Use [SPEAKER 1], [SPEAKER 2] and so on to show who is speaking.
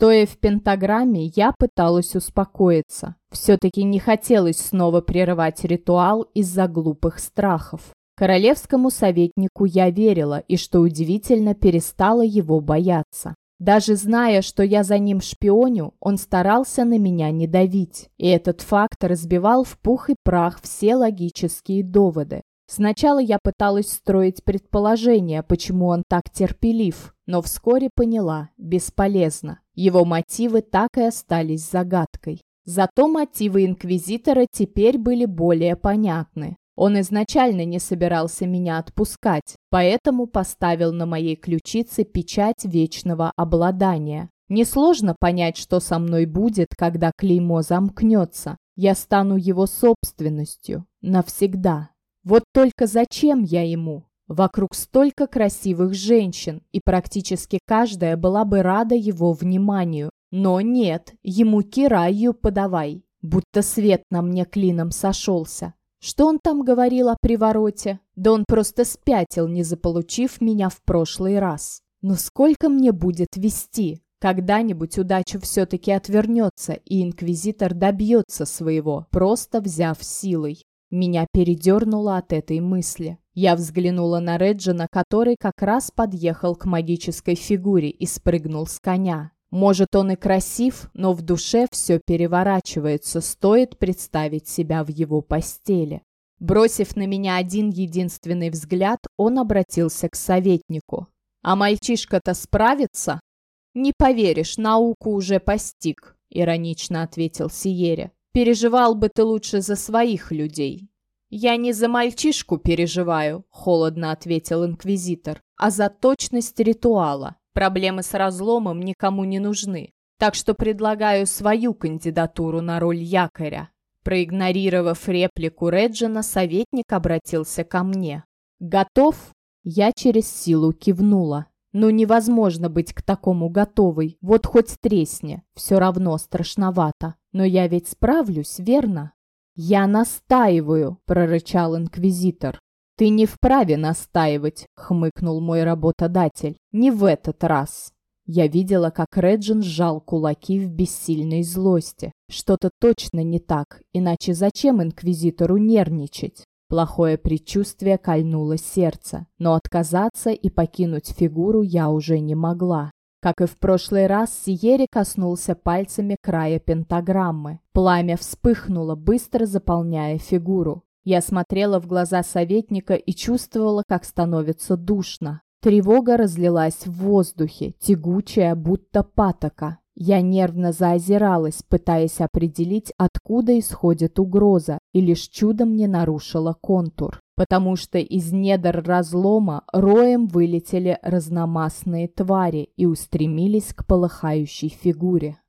[SPEAKER 1] Стоя в пентаграмме, я пыталась успокоиться. Все-таки не хотелось снова прерывать ритуал из-за глупых страхов. Королевскому советнику я верила и, что удивительно, перестала его бояться. Даже зная, что я за ним шпионю, он старался на меня не давить. И этот факт разбивал в пух и прах все логические доводы. Сначала я пыталась строить предположение, почему он так терпелив, но вскоре поняла – бесполезно. Его мотивы так и остались загадкой. Зато мотивы Инквизитора теперь были более понятны. Он изначально не собирался меня отпускать, поэтому поставил на моей ключице печать вечного обладания. Несложно понять, что со мной будет, когда клеймо замкнется. Я стану его собственностью. Навсегда. Вот только зачем я ему? Вокруг столько красивых женщин, и практически каждая была бы рада его вниманию. Но нет, ему кираю подавай, будто свет на мне клином сошелся. Что он там говорил о привороте? Да он просто спятил, не заполучив меня в прошлый раз. Но сколько мне будет вести? Когда-нибудь удача все-таки отвернется, и инквизитор добьется своего, просто взяв силой. Меня передернуло от этой мысли. Я взглянула на Реджина, который как раз подъехал к магической фигуре и спрыгнул с коня. Может, он и красив, но в душе все переворачивается, стоит представить себя в его постели. Бросив на меня один единственный взгляд, он обратился к советнику. «А мальчишка-то справится?» «Не поверишь, науку уже постиг», — иронично ответил Сиере. «Переживал бы ты лучше за своих людей». «Я не за мальчишку переживаю», — холодно ответил инквизитор, «а за точность ритуала. Проблемы с разломом никому не нужны, так что предлагаю свою кандидатуру на роль якоря». Проигнорировав реплику Реджина, советник обратился ко мне. «Готов?» Я через силу кивнула. «Ну невозможно быть к такому готовой, вот хоть тресни, все равно страшновато. Но я ведь справлюсь, верно?» «Я настаиваю», — прорычал инквизитор. «Ты не вправе настаивать», — хмыкнул мой работодатель. «Не в этот раз». Я видела, как Реджин сжал кулаки в бессильной злости. Что-то точно не так, иначе зачем инквизитору нервничать? Плохое предчувствие кольнуло сердце, но отказаться и покинуть фигуру я уже не могла. Как и в прошлый раз, Сиери коснулся пальцами края пентаграммы. Пламя вспыхнуло, быстро заполняя фигуру. Я смотрела в глаза советника и чувствовала, как становится душно. Тревога разлилась в воздухе, тягучая, будто патока. Я нервно заозиралась, пытаясь определить, откуда исходит угроза, и лишь чудом не нарушила контур, потому что из недр разлома роем вылетели разномастные твари и устремились к полыхающей фигуре.